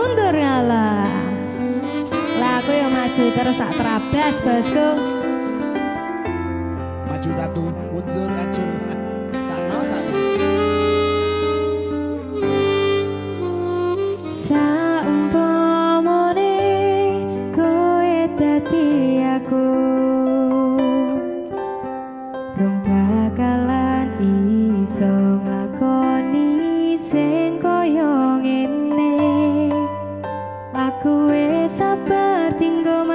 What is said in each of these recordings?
mundur ngalah Lah aku yang maju terus tak terabas bosku Maju tatu, mundur maju. Sana sana. Saumpamane kowe dadi aku Rong bakalan iso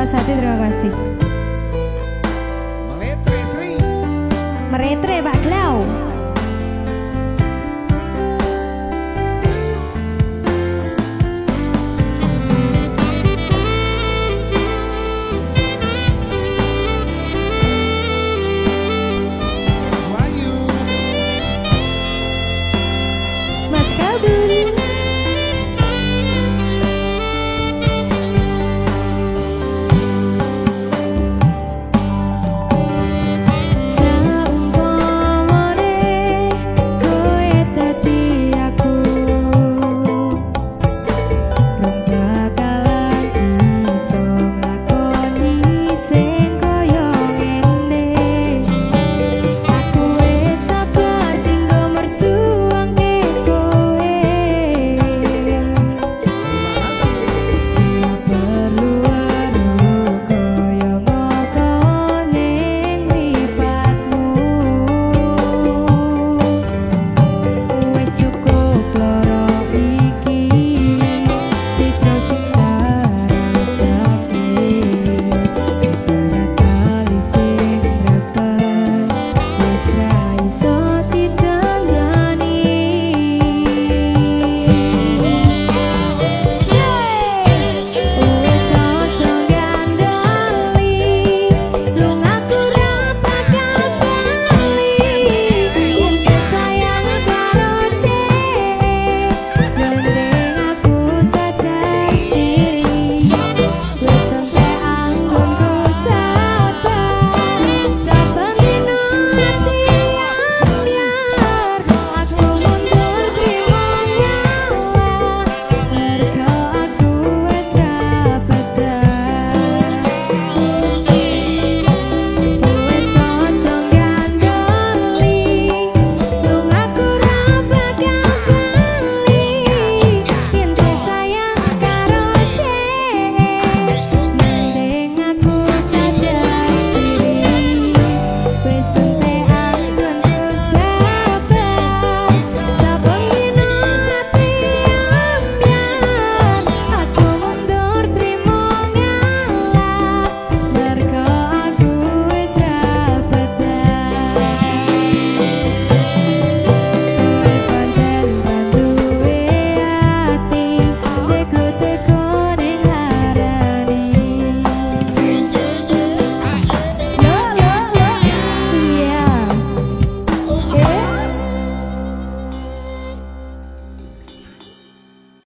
Bastante droga así.